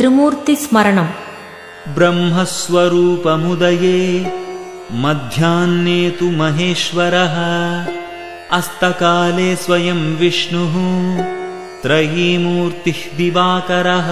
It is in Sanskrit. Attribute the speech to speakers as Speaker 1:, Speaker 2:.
Speaker 1: त्रिमूर्तिस्मरणम्
Speaker 2: ब्रह्मस्वरूपमुदये मध्याह्ने तु महेश्वरः अस्तकाले स्वयं विष्णुः त्रयी मूर्तिः दिवाकरः।